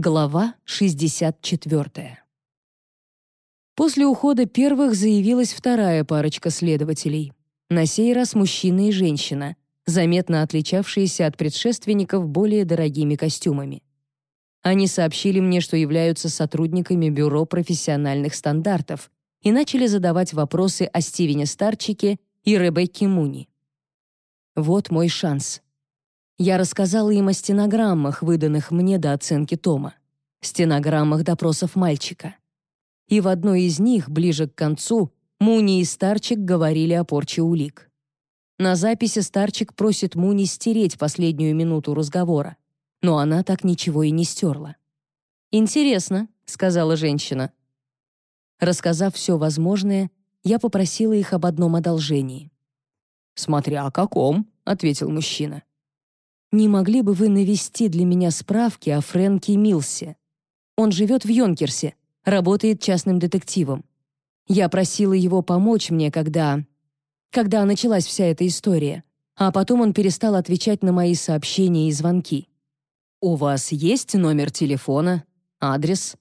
Глава 64. После ухода первых заявилась вторая парочка следователей. На сей раз мужчина и женщина, заметно отличавшиеся от предшественников более дорогими костюмами. Они сообщили мне, что являются сотрудниками Бюро профессиональных стандартов и начали задавать вопросы о Стивене Старчике и Ребекке Муни. Вот мой шанс. Я рассказала им о стенограммах, выданных мне до оценки Тома, стенограммах допросов мальчика. И в одной из них, ближе к концу, Муни и Старчик говорили о порче улик. На записи Старчик просит Муни стереть последнюю минуту разговора, но она так ничего и не стерла. «Интересно», — сказала женщина. Рассказав все возможное, я попросила их об одном одолжении. «Смотря о каком», — ответил мужчина. Не могли бы вы навести для меня справки о Фрэнке Милсе? Он живет в Йонкерсе, работает частным детективом. Я просила его помочь мне, когда... Когда началась вся эта история, а потом он перестал отвечать на мои сообщения и звонки. «У вас есть номер телефона? Адрес?»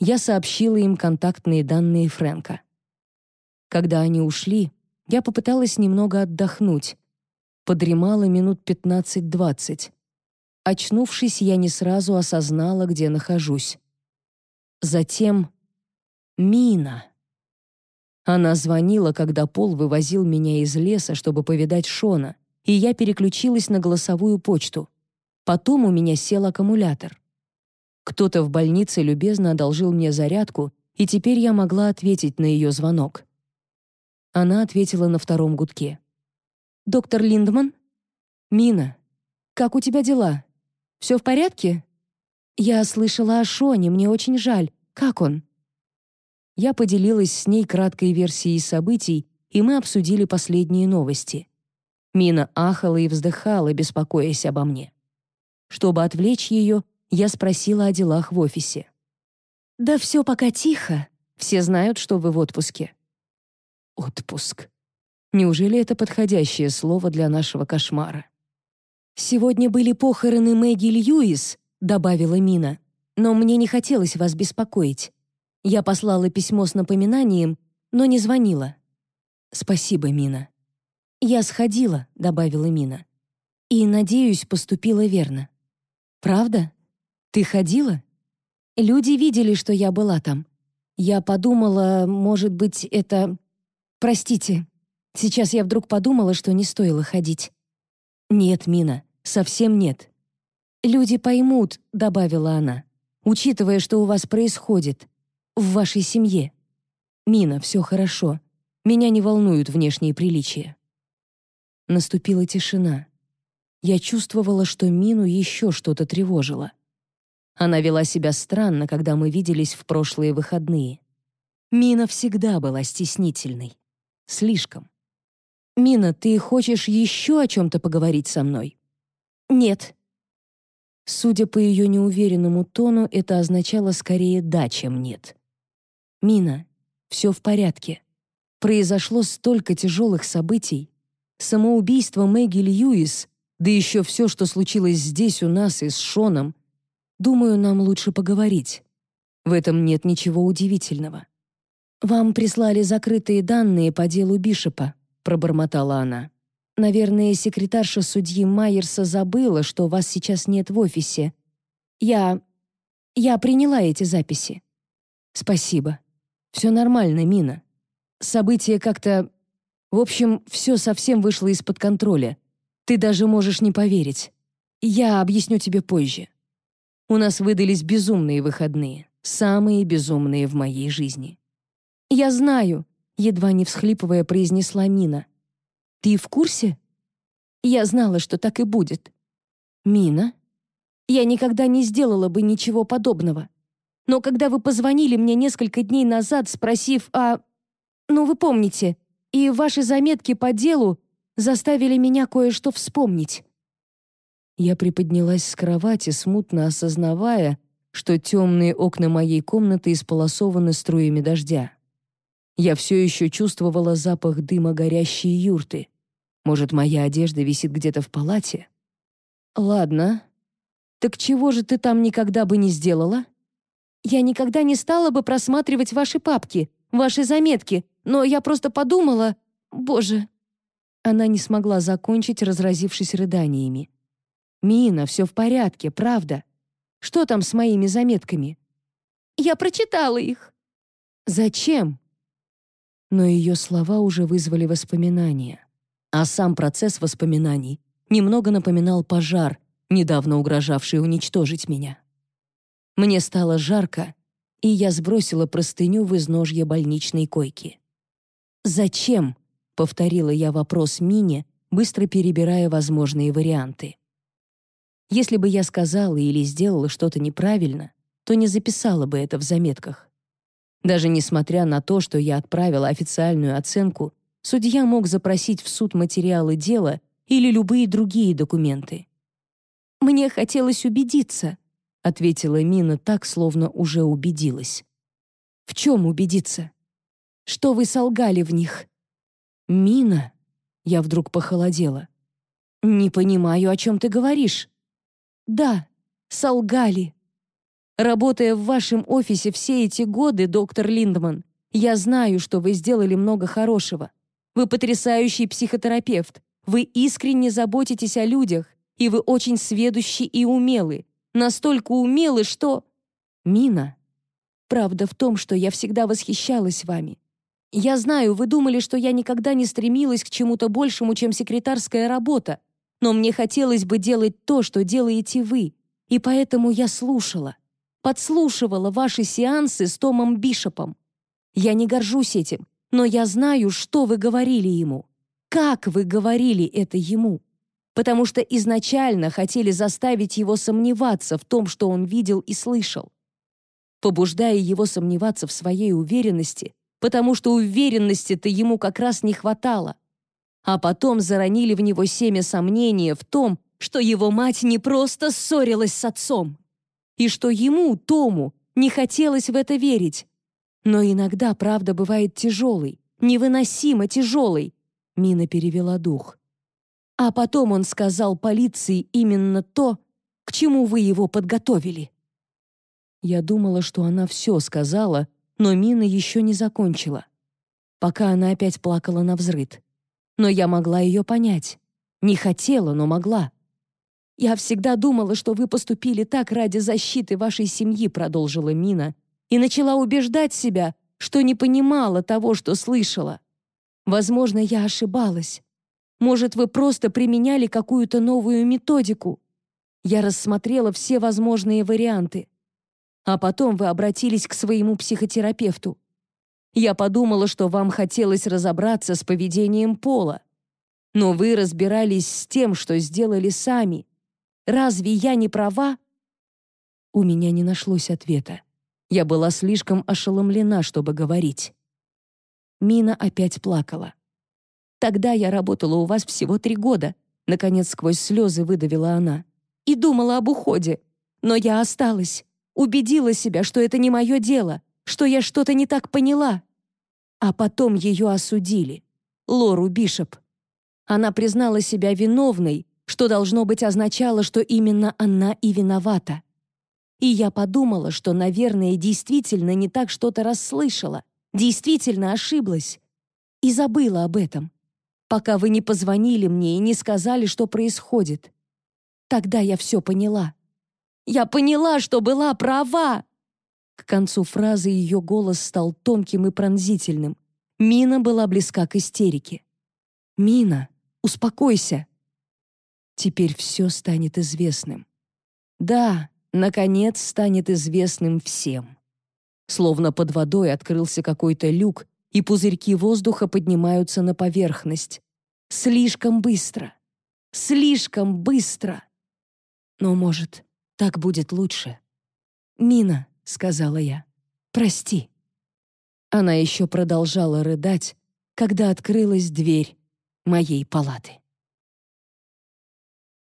Я сообщила им контактные данные Фрэнка. Когда они ушли, я попыталась немного отдохнуть, Подремала минут 15-20. Очнувшись, я не сразу осознала, где нахожусь. Затем Мина. Она звонила, когда Пол вывозил меня из леса, чтобы повидать Шона, и я переключилась на голосовую почту. Потом у меня сел аккумулятор. Кто-то в больнице любезно одолжил мне зарядку, и теперь я могла ответить на ее звонок. Она ответила на втором гудке. «Доктор Линдман?» «Мина, как у тебя дела? Все в порядке?» «Я слышала о Шоне, мне очень жаль. Как он?» Я поделилась с ней краткой версией событий, и мы обсудили последние новости. Мина ахала и вздыхала, беспокоясь обо мне. Чтобы отвлечь ее, я спросила о делах в офисе. «Да все пока тихо. Все знают, что вы в отпуске». «Отпуск», Неужели это подходящее слово для нашего кошмара? «Сегодня были похороны Мэгги Льюис», — добавила Мина. «Но мне не хотелось вас беспокоить. Я послала письмо с напоминанием, но не звонила». «Спасибо, Мина». «Я сходила», — добавила Мина. «И, надеюсь, поступила верно». «Правда? Ты ходила?» «Люди видели, что я была там. Я подумала, может быть, это... Простите, Сейчас я вдруг подумала, что не стоило ходить. «Нет, Мина, совсем нет». «Люди поймут», — добавила она, «учитывая, что у вас происходит. В вашей семье». «Мина, все хорошо. Меня не волнуют внешние приличия». Наступила тишина. Я чувствовала, что Мину еще что-то тревожило. Она вела себя странно, когда мы виделись в прошлые выходные. Мина всегда была стеснительной. Слишком. «Мина, ты хочешь еще о чем-то поговорить со мной?» «Нет». Судя по ее неуверенному тону, это означало скорее «да», чем «нет». «Мина, все в порядке. Произошло столько тяжелых событий. Самоубийство Мэгги Льюис, да еще все, что случилось здесь у нас и с Шоном. Думаю, нам лучше поговорить. В этом нет ничего удивительного. Вам прислали закрытые данные по делу Бишопа пробормотала она. Наверное, секретарша судьи Майерса забыла, что вас сейчас нет в офисе. Я... я приняла эти записи. Спасибо. Все нормально, Мина. События как-то... В общем, все совсем вышло из-под контроля. Ты даже можешь не поверить. Я объясню тебе позже. У нас выдались безумные выходные, самые безумные в моей жизни. Я знаю, едва не всхлипывая, произнесла Мина. «Ты в курсе?» «Я знала, что так и будет». «Мина?» «Я никогда не сделала бы ничего подобного. Но когда вы позвонили мне несколько дней назад, спросив о... Ну, вы помните, и ваши заметки по делу заставили меня кое-что вспомнить». Я приподнялась с кровати, смутно осознавая, что темные окна моей комнаты исполосованы струями дождя. Я все еще чувствовала запах дыма горящей юрты. Может, моя одежда висит где-то в палате? Ладно. «Так чего же ты там никогда бы не сделала?» «Я никогда не стала бы просматривать ваши папки, ваши заметки, но я просто подумала... Боже!» Она не смогла закончить, разразившись рыданиями. «Мина, все в порядке, правда. Что там с моими заметками?» «Я прочитала их». «Зачем?» Но ее слова уже вызвали воспоминания. А сам процесс воспоминаний немного напоминал пожар, недавно угрожавший уничтожить меня. Мне стало жарко, и я сбросила простыню в изножье больничной койки. «Зачем?» — повторила я вопрос Мине, быстро перебирая возможные варианты. Если бы я сказала или сделала что-то неправильно, то не записала бы это в заметках. Даже несмотря на то, что я отправила официальную оценку, судья мог запросить в суд материалы дела или любые другие документы. «Мне хотелось убедиться», — ответила Мина так, словно уже убедилась. «В чем убедиться?» «Что вы солгали в них?» «Мина?» — я вдруг похолодела. «Не понимаю, о чем ты говоришь». «Да, солгали. Работая в вашем офисе все эти годы, доктор Линдман, я знаю, что вы сделали много хорошего. Вы потрясающий психотерапевт. Вы искренне заботитесь о людях, и вы очень сведущи и умелы. Настолько умелы, что... Мина, правда в том, что я всегда восхищалась вами. Я знаю, вы думали, что я никогда не стремилась к чему-то большему, чем секретарская работа, но мне хотелось бы делать то, что делаете вы, и поэтому я слушала, подслушивала ваши сеансы с Томом Бишопом. Я не горжусь этим, но я знаю, что вы говорили ему, как вы говорили это ему, потому что изначально хотели заставить его сомневаться в том, что он видел и слышал. Побуждая его сомневаться в своей уверенности, потому что уверенности-то ему как раз не хватало. А потом заронили в него семя сомнения в том, что его мать не просто ссорилась с отцом, и что ему, Тому, не хотелось в это верить, но иногда правда бывает тяжелой, невыносимо тяжелой. Мина перевела дух. А потом он сказал полиции именно то, к чему вы его подготовили. Я думала, что она все сказала, но Мина еще не закончила. Пока она опять плакала на взрыд. Но я могла ее понять. Не хотела, но могла. «Я всегда думала, что вы поступили так ради защиты вашей семьи», продолжила Мина, и начала убеждать себя, что не понимала того, что слышала. Возможно, я ошибалась. Может, вы просто применяли какую-то новую методику. Я рассмотрела все возможные варианты. А потом вы обратились к своему психотерапевту. Я подумала, что вам хотелось разобраться с поведением Пола. Но вы разбирались с тем, что сделали сами. Разве я не права? У меня не нашлось ответа. Я была слишком ошеломлена, чтобы говорить. Мина опять плакала. «Тогда я работала у вас всего три года», наконец сквозь слезы выдавила она. «И думала об уходе. Но я осталась. Убедила себя, что это не мое дело, что я что-то не так поняла. А потом ее осудили. Лору Бишоп. Она признала себя виновной, что должно быть означало, что именно она и виновата. И я подумала, что, наверное, действительно не так что-то расслышала, действительно ошиблась. И забыла об этом, пока вы не позвонили мне и не сказали, что происходит. Тогда я все поняла. Я поняла, что была права!» К концу фразы ее голос стал тонким и пронзительным. Мина была близка к истерике. «Мина, успокойся!» Теперь все станет известным. Да, наконец станет известным всем. Словно под водой открылся какой-то люк, и пузырьки воздуха поднимаются на поверхность. Слишком быстро. Слишком быстро. Но, может, так будет лучше. «Мина», — сказала я, — «прости». Она еще продолжала рыдать, когда открылась дверь моей палаты.